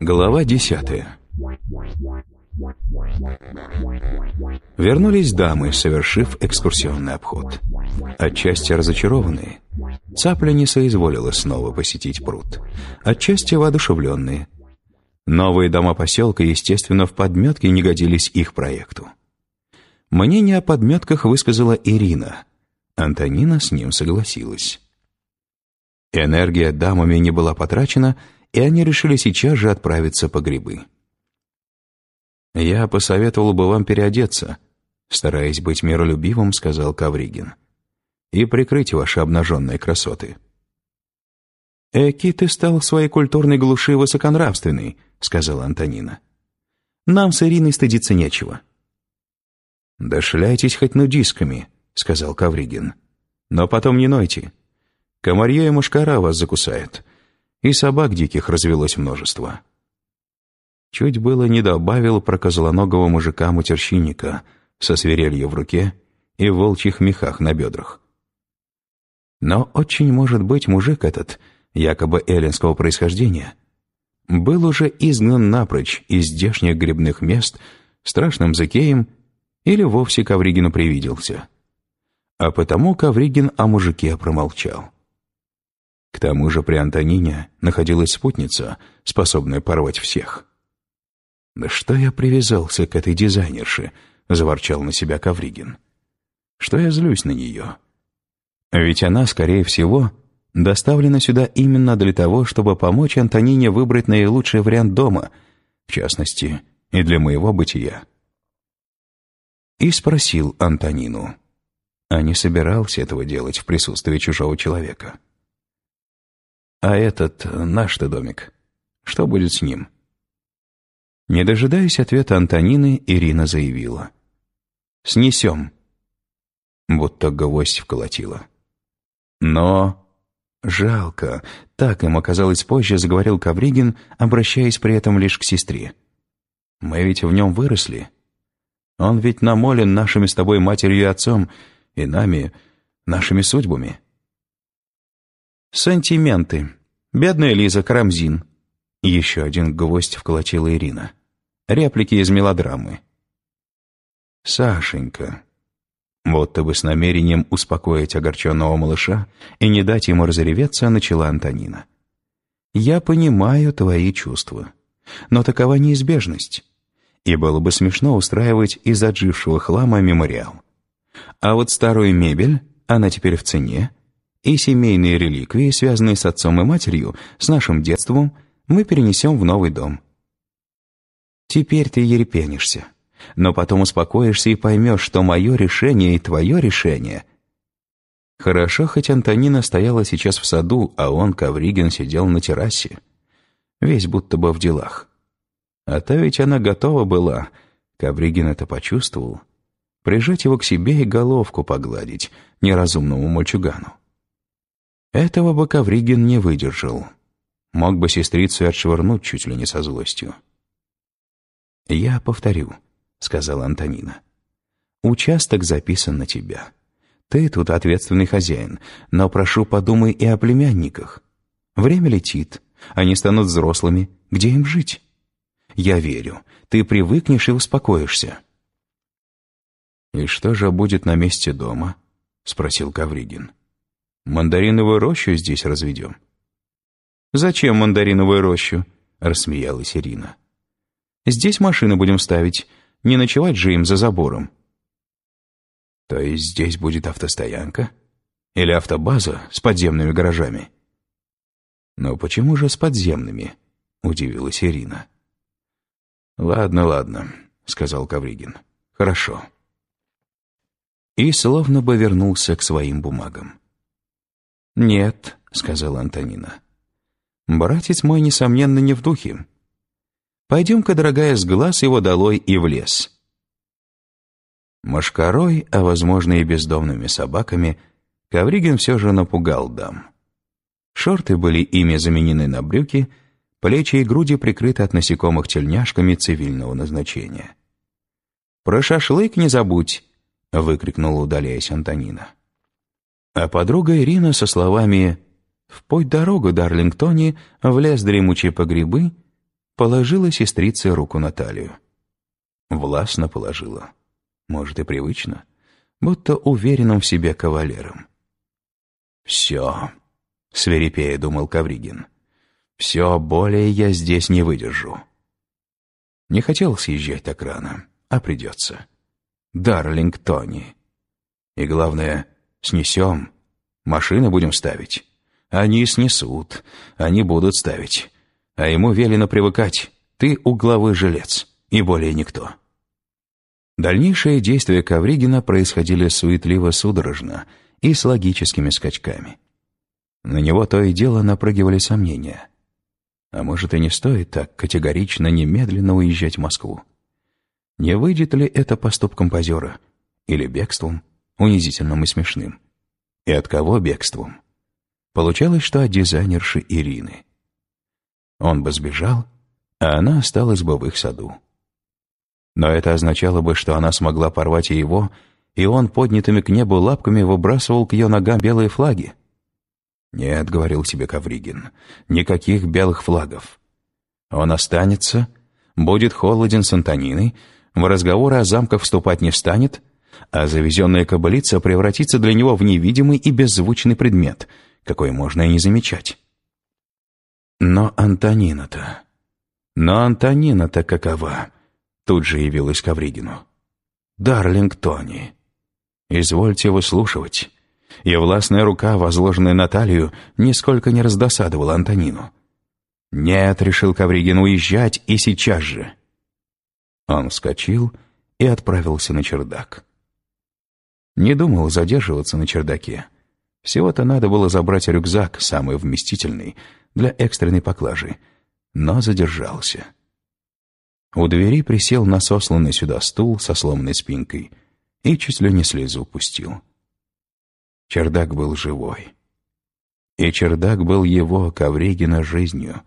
Глава десятая Вернулись дамы, совершив экскурсионный обход. Отчасти разочарованные. Цапля не соизволила снова посетить пруд. Отчасти воодушевленные. Новые дома поселка, естественно, в подметке не годились их проекту. Мнение о подметках высказала Ирина. Антонина с ним согласилась. Энергия дамами не была потрачена, и они решили сейчас же отправиться по грибы. «Я посоветовал бы вам переодеться», — стараясь быть миролюбивым, сказал Кавригин, «и прикрыть ваши обнаженные красоты». «Эки ты стал своей культурной глуши высоконравственный», — сказала Антонина. «Нам с Ириной стыдиться нечего». «Да шляйтесь хоть нудисками», — сказал Кавригин. «Но потом не нойте. Комарье и мушкара вас закусают. И собак диких развелось множество». Чуть было не добавил про козлоногого мужика-мутерщинника со свирелью в руке и в волчьих мехах на бедрах. Но очень может быть мужик этот, якобы эллинского происхождения, был уже изгнан напрочь из здешних грибных мест страшным закеем или вовсе Ковригину привиделся. А потому Ковригин о мужике промолчал. К тому же при Антонине находилась спутница, способная порвать всех. «Да что я привязался к этой дизайнерше?» — заворчал на себя Ковригин. «Что я злюсь на нее?» Ведь она, скорее всего, доставлена сюда именно для того, чтобы помочь Антонине выбрать наилучший вариант дома, в частности, и для моего бытия. И спросил Антонину, а не собирался этого делать в присутствии чужого человека. «А этот, наш-то домик, что будет с ним?» Не дожидаясь ответа Антонины, Ирина заявила. «Снесем». Будто гвоздь вколотила. «Но...» «Жалко», — так им оказалось позже, заговорил Кавригин, обращаясь при этом лишь к сестре. «Мы ведь в нем выросли. Он ведь намолен нашими с тобой матерью и отцом, и нами, нашими судьбами». «Сантименты. Бедная Лиза Карамзин», еще один гвоздь вколотила Ирина. Реплики из мелодрамы. «Сашенька». Вот-то бы с намерением успокоить огорченного малыша и не дать ему разреветься, начала Антонина. «Я понимаю твои чувства, но такова неизбежность, и было бы смешно устраивать из отжившего хлама мемориал. А вот старую мебель, она теперь в цене, и семейные реликвии, связанные с отцом и матерью, с нашим детством — мы перенесем в новый дом. Теперь ты ерепенишься, но потом успокоишься и поймешь, что мое решение и твое решение. Хорошо, хоть Антонина стояла сейчас в саду, а он, Ковригин, сидел на террасе. Весь будто бы в делах. А то ведь она готова была, Ковригин это почувствовал, прижать его к себе и головку погладить неразумному мальчугану. Этого бы Ковригин не выдержал мог бы сестрицу отшвырнуть чуть ли не со злостью. «Я повторю», — сказала Антонина. «Участок записан на тебя. Ты тут ответственный хозяин, но прошу, подумай и о племянниках. Время летит, они станут взрослыми, где им жить? Я верю, ты привыкнешь и успокоишься». «И что же будет на месте дома?» — спросил Кавригин. «Мандариновую рощу здесь разведем?» «Зачем мандариновую рощу?» — рассмеялась Ирина. «Здесь машины будем ставить, не ночевать же им за забором». «То есть здесь будет автостоянка? Или автобаза с подземными гаражами?» «Но почему же с подземными?» — удивилась Ирина. «Ладно, ладно», — сказал Кавригин. «Хорошо». И словно бы вернулся к своим бумагам. «Нет», — сказала Антонина. Братец мой, несомненно, не в духе. Пойдем-ка, дорогая, с глаз его долой и в лес. Машкарой, а, возможно, и бездомными собаками, Ковригин все же напугал дам. Шорты были ими заменены на брюки, плечи и груди прикрыты от насекомых тельняшками цивильного назначения. Про шашлык не забудь!» — выкрикнула, удаляясь Антонина. А подруга Ирина со словами «В путь дорогу, Дарлинг Тони, в лес дремучие погребы» положила сестрице руку на талию. Властно положила. Может, и привычно, будто уверенным в себе кавалером. «Все», — свирепея думал Кавригин, — «все, более я здесь не выдержу». Не хотел съезжать так рано, а придется. Дарлинг Тони. И главное, снесем, машины будем ставить. Они снесут, они будут ставить. А ему велено привыкать, ты угловой жилец, и более никто. Дальнейшие действия Ковригина происходили суетливо-судорожно — и с логическими скачками. На него то и дело напрыгивали сомнения. А может, и не стоит так категорично немедленно уезжать в Москву? Не выйдет ли это поступком позера? Или бегством, унизительным и смешным? И от кого бегством? Получалось, что от дизайнерши Ирины. Он бы сбежал, а она осталась бы в их саду. Но это означало бы, что она смогла порвать и его, и он поднятыми к небу лапками выбрасывал к ее ногам белые флаги. «Нет», — говорил себе Ковригин, — «никаких белых флагов. Он останется, будет холоден с Антониной, в разговоры о замках вступать не станет, а завезенная кобылица превратится для него в невидимый и беззвучный предмет, какой можно и не замечать». Но Антонина-то... Но Антонина-то какова? Тут же явилась Ковригину. «Дарлинг Тони, «Извольте выслушивать». И властная рука, возложенная на талию, нисколько не раздосадовала Антонину. «Нет», — решил Ковригин, — «уезжать и сейчас же». Он вскочил и отправился на чердак. Не думал задерживаться на чердаке. Всего-то надо было забрать рюкзак, самый вместительный, для экстренной поклажи, но задержался. У двери присел на сосланный сюда стул со сломанной спинкой — и чуть ли не слезу пустил. Чердак был живой. И чердак был его, Ковригина, жизнью.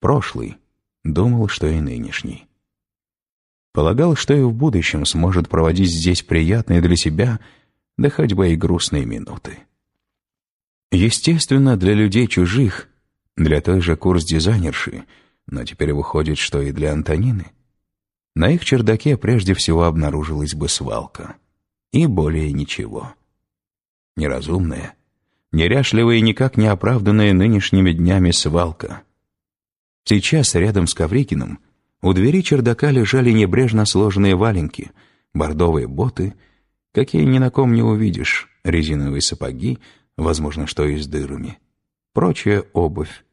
Прошлый, думал, что и нынешний. Полагал, что и в будущем сможет проводить здесь приятные для себя, да хоть бы и грустные минуты. Естественно, для людей чужих, для той же курс-дизайнерши, но теперь выходит, что и для Антонины, на их чердаке прежде всего обнаружилась бы свалка и более ничего. Неразумная, неряшливая и никак не оправданная нынешними днями свалка. Сейчас рядом с Коврикиным у двери чердака лежали небрежно сложенные валенки, бордовые боты, какие ни на ком не увидишь, резиновые сапоги, возможно, что и с дырами, прочая обувь,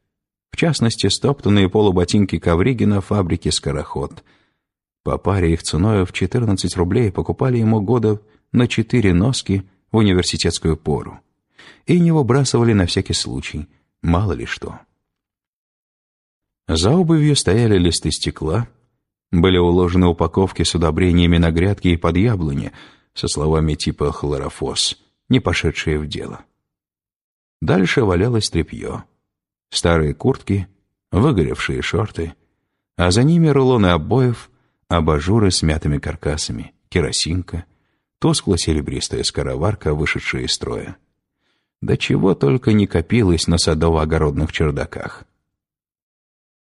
в частности, стоптанные полуботинки Ковригина фабрики «Скороход». По паре их ценой в 14 рублей покупали ему года на четыре носки в университетскую пору и не выбрасывали на всякий случай, мало ли что. За обувью стояли листы стекла, были уложены упаковки с удобрениями на грядки и под яблони со словами типа «хлорофос», не пошедшие в дело. Дальше валялось тряпье, старые куртки, выгоревшие шорты, а за ними рулоны обоев, абажуры с мятыми каркасами, керосинка, тускло-серебристая скороварка, вышедшая из строя. Да чего только не копилось на садово-огородных чердаках.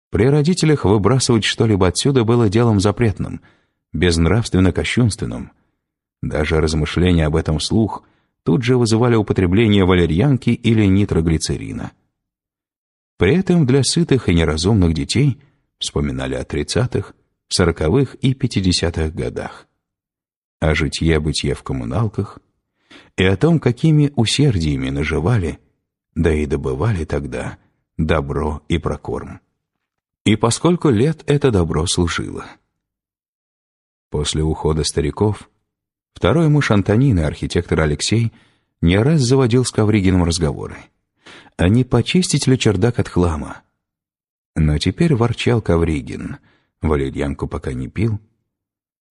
При родителях выбрасывать что-либо отсюда было делом запретным, безнравственно-кощунственным. Даже размышления об этом вслух тут же вызывали употребление валерьянки или нитроглицерина. При этом для сытых и неразумных детей вспоминали о тридцатых, сороковых и пятидесятых годах о житье-бытие в коммуналках и о том, какими усердиями наживали, да и добывали тогда добро и прокорм. И поскольку лет это добро служило. После ухода стариков второй муж Антонины, архитектор Алексей, не раз заводил с Ковригиным разговоры. А не почистить ли чердак от хлама? Но теперь ворчал Ковригин, валерьянку пока не пил,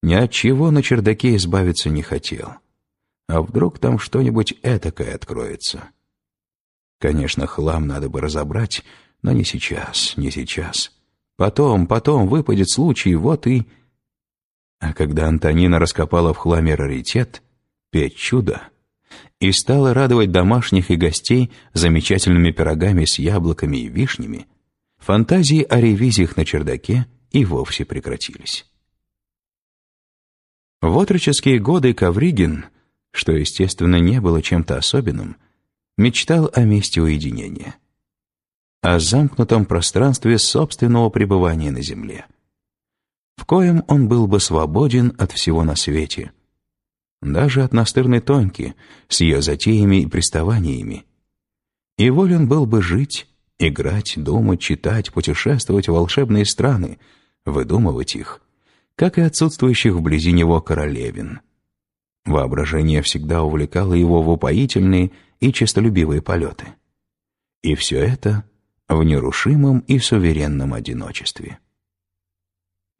ни от чего на чердаке избавиться не хотел. А вдруг там что-нибудь этакое откроется? Конечно, хлам надо бы разобрать, но не сейчас, не сейчас. Потом, потом выпадет случай, вот и... А когда Антонина раскопала в хламе раритет, петь чудо, и стала радовать домашних и гостей замечательными пирогами с яблоками и вишнями, фантазии о ревизиях на чердаке и вовсе прекратились. В отроческие годы Ковригин, что, естественно, не было чем-то особенным, мечтал о месте уединения, о замкнутом пространстве собственного пребывания на земле, в коем он был бы свободен от всего на свете, даже от настырной Тоньки с ее затеями и приставаниями, и волен был бы жить, играть, думать, читать, путешествовать в волшебные страны, выдумывать их — как и отсутствующих вблизи него королевин. Воображение всегда увлекало его в упоительные и честолюбивые полеты. И все это в нерушимом и суверенном одиночестве.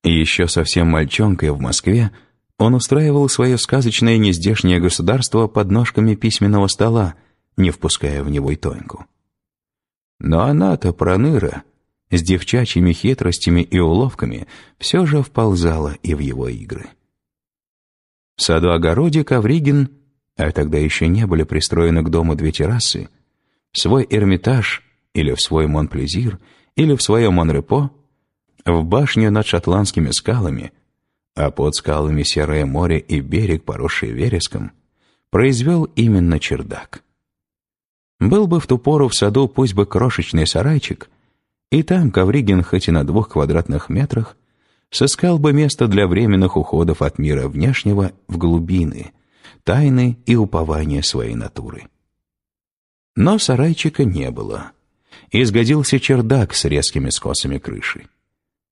Еще совсем мальчонкой в Москве он устраивал свое сказочное нездешнее государство под ножками письменного стола, не впуская в него и Тоньку. Но она-то проныра, с девчачьими хитростями и уловками все же вползала и в его игры. В саду-огороде Ковригин, а тогда еще не были пристроены к дому две террасы, свой Эрмитаж или в свой Монплезир, или в свое Монрепо, в башню над шотландскими скалами, а под скалами серое море и берег, поросший вереском, произвел именно чердак. Был бы в ту пору в саду пусть бы крошечный сарайчик — и там Ковригин, хоть и на двух квадратных метрах, сыскал бы место для временных уходов от мира внешнего в глубины, тайны и упования своей натуры. Но сарайчика не было. И сгодился чердак с резкими скосами крыши.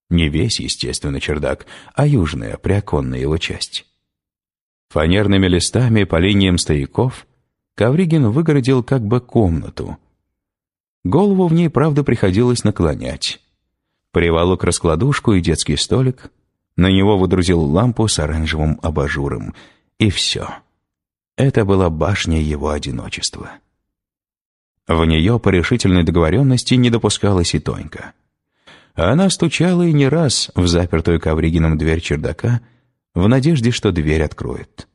Не весь, естественно, чердак, а южная, приоконная его часть. Фанерными листами по линиям стояков Ковригин выгородил как бы комнату — Голову в ней, правда, приходилось наклонять. Приволок раскладушку и детский столик, на него выдрузил лампу с оранжевым абажуром. И все. Это была башня его одиночества. В нее по решительной договоренности не допускалась и Тонька. Она стучала и не раз в запертую Ковригином дверь чердака в надежде, что дверь откроет.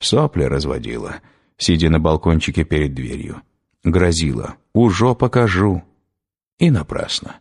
Сопли разводила, сидя на балкончике перед дверью. Грозила «Ужо покажу». И напрасно.